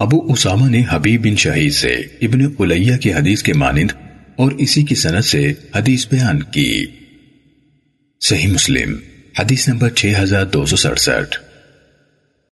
ابو اسامہ نے حبیب بن شہید سے ابن علیہ کی حدیث کے مانند اور اسی کی سند سے حدیث بیان کی۔ صحیح مسلم، حدیث نمبر 6267